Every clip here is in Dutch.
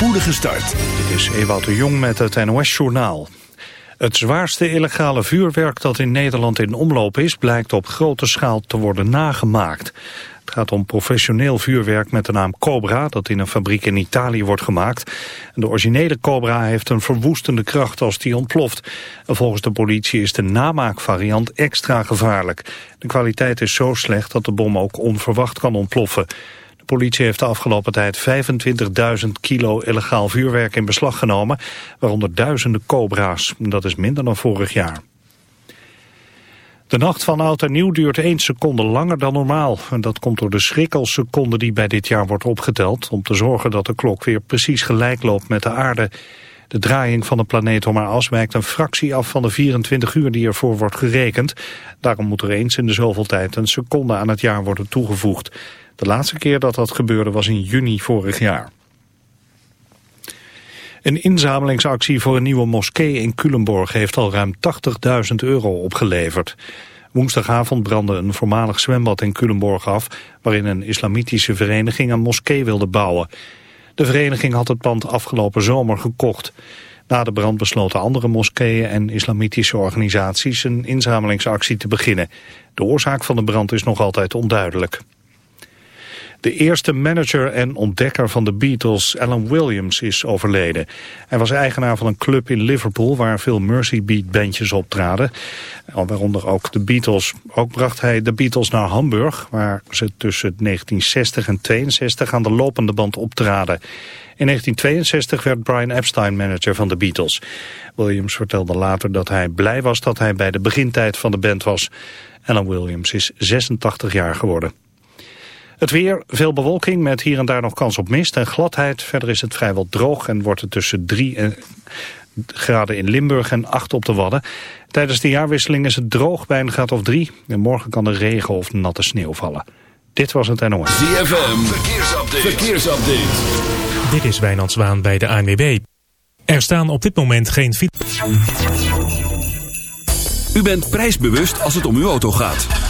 spoedige start. Dit is Ewout de Jong met het NOS-journaal. Het zwaarste illegale vuurwerk dat in Nederland in omloop is... blijkt op grote schaal te worden nagemaakt. Het gaat om professioneel vuurwerk met de naam Cobra... dat in een fabriek in Italië wordt gemaakt. De originele Cobra heeft een verwoestende kracht als die ontploft. volgens de politie is de namaakvariant extra gevaarlijk. De kwaliteit is zo slecht dat de bom ook onverwacht kan ontploffen politie heeft de afgelopen tijd 25.000 kilo illegaal vuurwerk in beslag genomen, waaronder duizenden cobra's. Dat is minder dan vorig jaar. De nacht van oud en nieuw duurt 1 seconde langer dan normaal. En dat komt door de schrikkelseconde die bij dit jaar wordt opgeteld... om te zorgen dat de klok weer precies gelijk loopt met de aarde. De draaiing van de planeet om haar as wijkt een fractie af van de 24 uur die ervoor wordt gerekend. Daarom moet er eens in de zoveel tijd een seconde aan het jaar worden toegevoegd. De laatste keer dat dat gebeurde was in juni vorig jaar. Een inzamelingsactie voor een nieuwe moskee in Culemborg heeft al ruim 80.000 euro opgeleverd. Woensdagavond brandde een voormalig zwembad in Culemborg af... waarin een islamitische vereniging een moskee wilde bouwen. De vereniging had het pand afgelopen zomer gekocht. Na de brand besloten andere moskeeën en islamitische organisaties... een inzamelingsactie te beginnen. De oorzaak van de brand is nog altijd onduidelijk. De eerste manager en ontdekker van de Beatles, Alan Williams, is overleden. Hij was eigenaar van een club in Liverpool waar veel Mercy Beat bandjes optraden. Waaronder ook de Beatles. Ook bracht hij de Beatles naar Hamburg, waar ze tussen 1960 en 62 aan de lopende band optraden. In 1962 werd Brian Epstein manager van de Beatles. Williams vertelde later dat hij blij was dat hij bij de begintijd van de band was. Alan Williams is 86 jaar geworden. Het weer, veel bewolking met hier en daar nog kans op mist en gladheid. Verder is het vrijwel droog en wordt het tussen 3 graden in Limburg en 8 op de Wadden. Tijdens de jaarwisseling is het droog bij een graad of 3. En morgen kan er regen of natte sneeuw vallen. Dit was het NOS. ZFM, verkeersupdate. verkeersupdate. Dit is Wijnand Zwaan bij de ANWB. Er staan op dit moment geen fiets. U bent prijsbewust als het om uw auto gaat.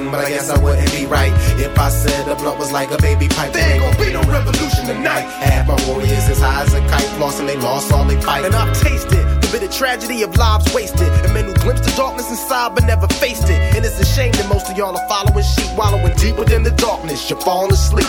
But I guess I wouldn't be right if I said the blunt was like a baby pipe. There ain't gonna be no revolution tonight. Had my warriors as high as a kite, flossing they lost all they fight. And I've tasted the bitter tragedy of lives wasted, and men who glimpsed the darkness inside but never faced it. And it's a shame that most of y'all are following sheep, wallowing deep within the darkness. You're falling asleep.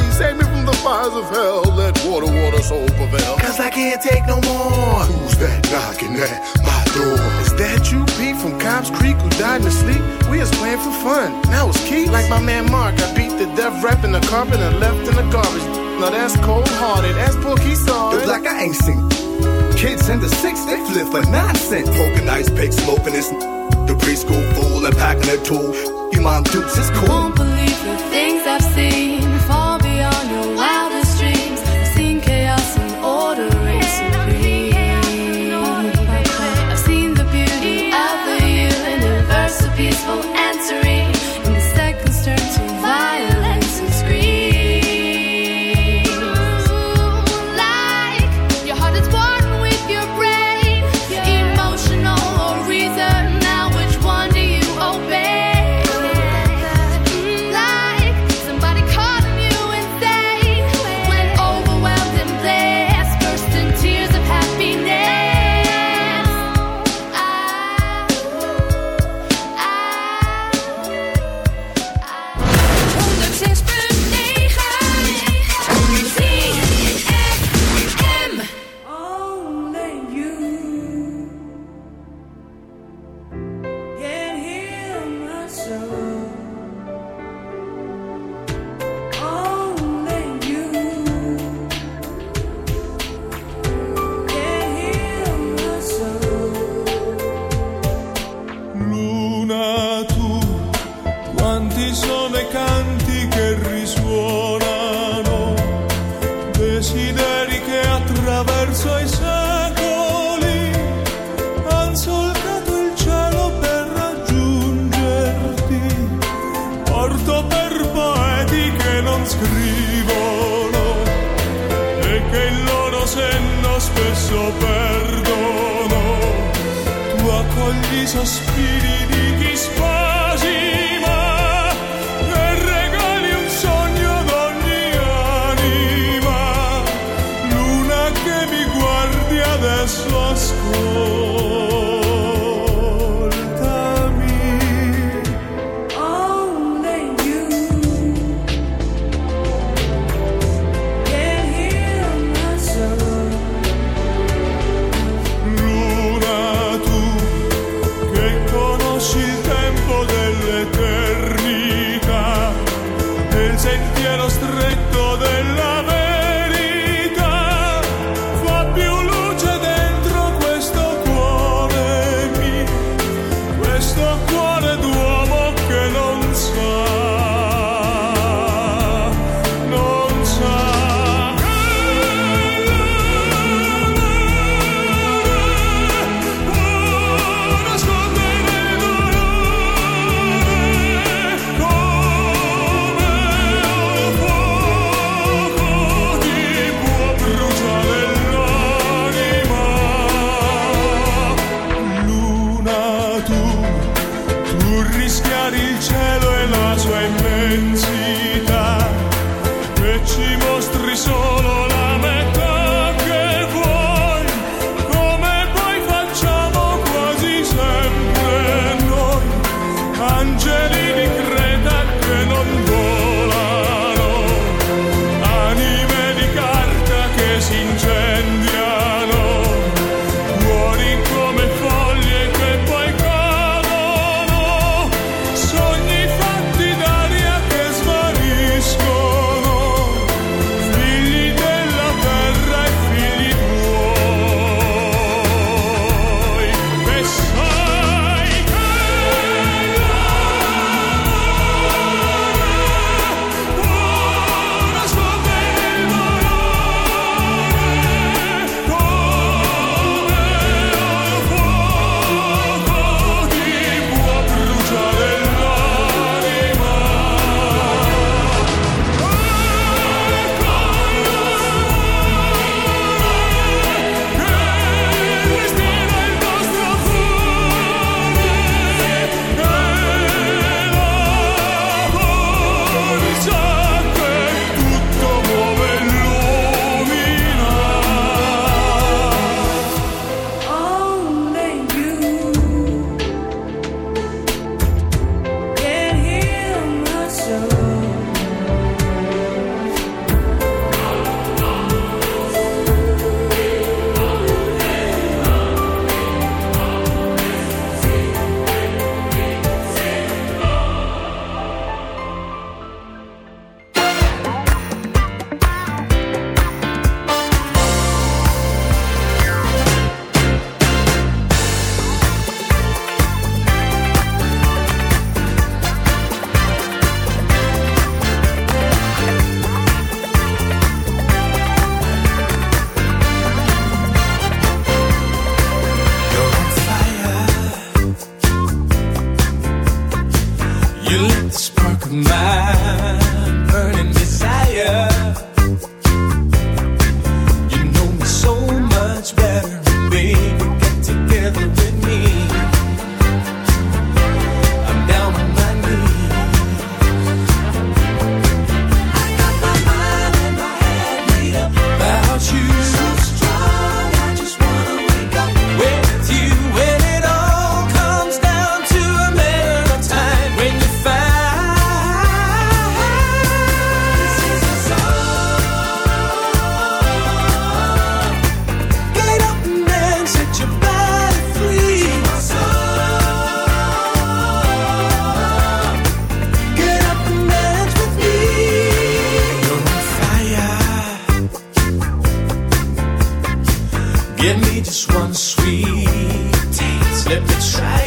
fires of hell. Let water, water, soul prevail. Cause I can't take no more. Who's that knocking at my door? Is that you, Pete, from Cobb's Creek, who died in his sleep? We was playing for fun. Now it's Keith. Like my man Mark, I beat the death rap in the carpet and left in the garbage. Now that's cold hearted. That's Pookie saw The it. black I ain't seen. Kids in the six, they flip for nonsense. Poking ice pick, smoking this. The preschool fool and packing a tool. You mom dukes, it's cool. Won't believe the things I've seen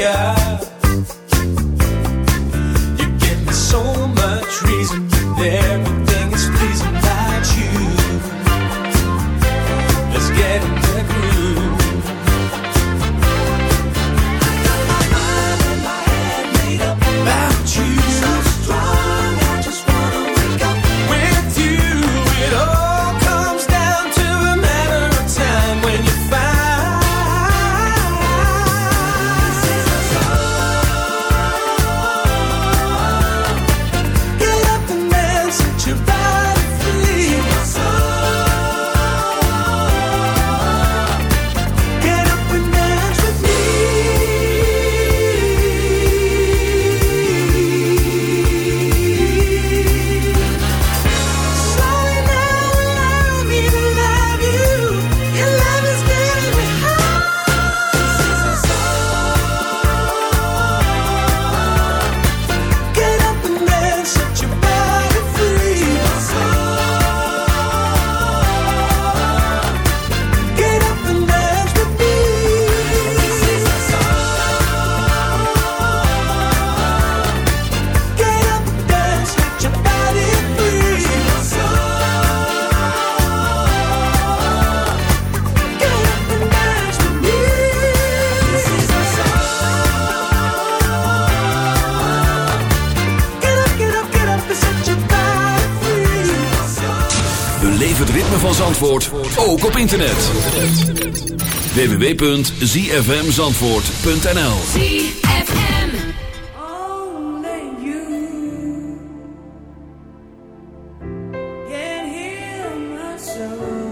God. www.zfmzandvoort.nl ZFM. Only you can heal my soul.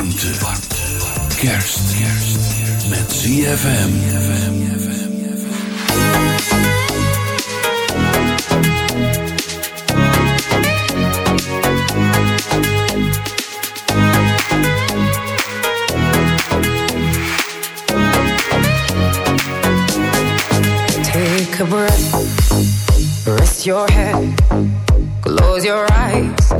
warmte, warmte. kerst, kerst met ZFM. Take a breath, rest your head, close your eyes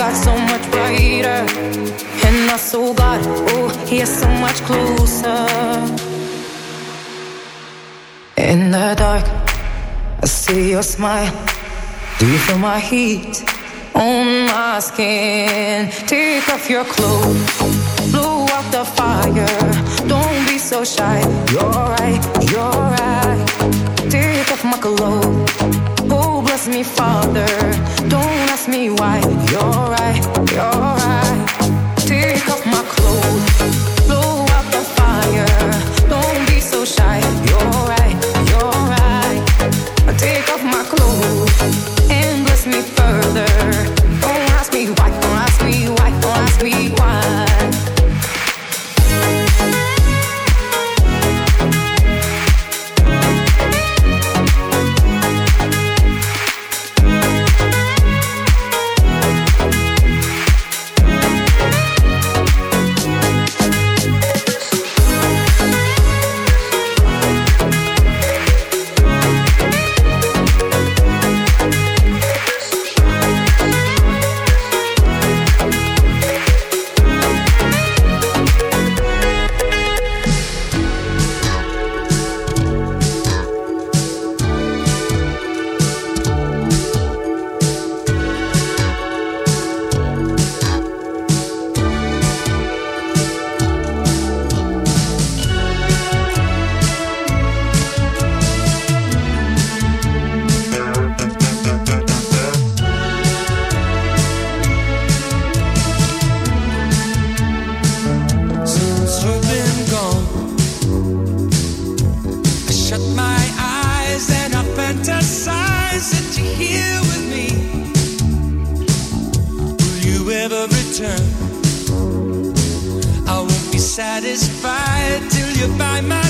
got so much brighter, and also got oh, he is so much closer. In the dark, I see your smile. Do you feel my heat on my skin? Take off your clothes, blow out the fire. Don't be so shy. You're right, you're right. Take off my clothes ask me, Father. Don't ask me why. You're right, you're right. satisfied till you buy my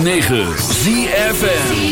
106.9 ZFN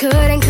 couldn't,